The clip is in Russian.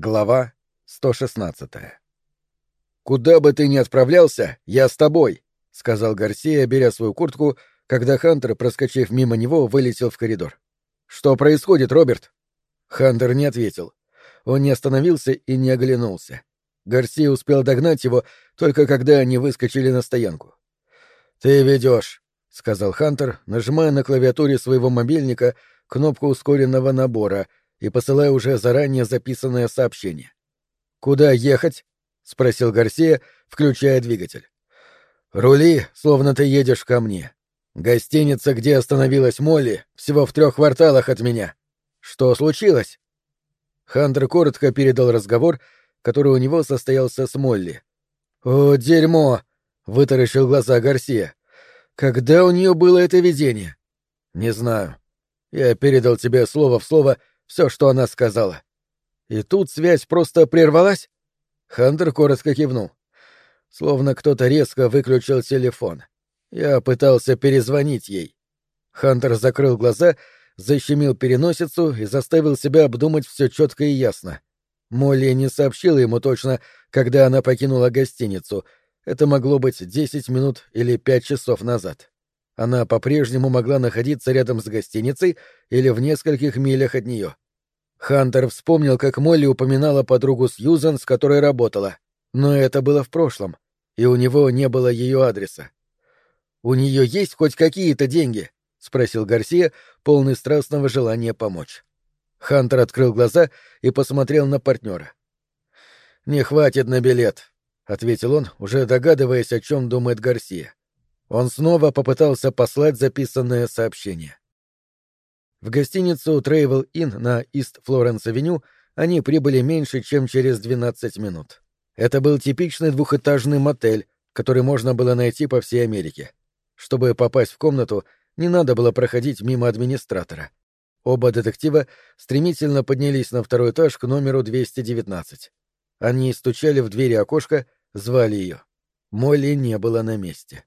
Глава 116 «Куда бы ты ни отправлялся, я с тобой», — сказал Гарсия, беря свою куртку, когда Хантер, проскочив мимо него, вылетел в коридор. «Что происходит, Роберт?» Хантер не ответил. Он не остановился и не оглянулся. Гарсия успел догнать его, только когда они выскочили на стоянку. «Ты ведешь», — сказал Хантер, нажимая на клавиатуре своего мобильника кнопку ускоренного набора — и посылая уже заранее записанное сообщение. «Куда ехать?» — спросил Гарсия, включая двигатель. «Рули, словно ты едешь ко мне. Гостиница, где остановилась Молли, всего в трех кварталах от меня. Что случилось?» Хантер коротко передал разговор, который у него состоялся с Молли. «О, дерьмо!» — вытаращил глаза Гарсия. «Когда у нее было это видение?» «Не знаю. Я передал тебе слово в слово все, что она сказала. И тут связь просто прервалась? Хантер коротко кивнул. Словно кто-то резко выключил телефон. Я пытался перезвонить ей. Хантер закрыл глаза, защемил переносицу и заставил себя обдумать все четко и ясно. Молли не сообщила ему точно, когда она покинула гостиницу. Это могло быть десять минут или пять часов назад. Она по-прежнему могла находиться рядом с гостиницей или в нескольких милях от нее. Хантер вспомнил, как Молли упоминала подругу Сьюзан, с которой работала. Но это было в прошлом, и у него не было ее адреса. «У нее есть хоть какие-то деньги?» — спросил Гарсия, полный страстного желания помочь. Хантер открыл глаза и посмотрел на партнера. «Не хватит на билет», — ответил он, уже догадываясь, о чем думает Гарсия. Он снова попытался послать записанное сообщение. В гостиницу Travel Inn на Ист Флоренс-авеню они прибыли меньше, чем через 12 минут. Это был типичный двухэтажный мотель, который можно было найти по всей Америке. Чтобы попасть в комнату, не надо было проходить мимо администратора. Оба детектива стремительно поднялись на второй этаж к номеру 219. Они стучали в двери окошка, звали ее. Молли не было на месте.